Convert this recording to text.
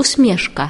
усмешка.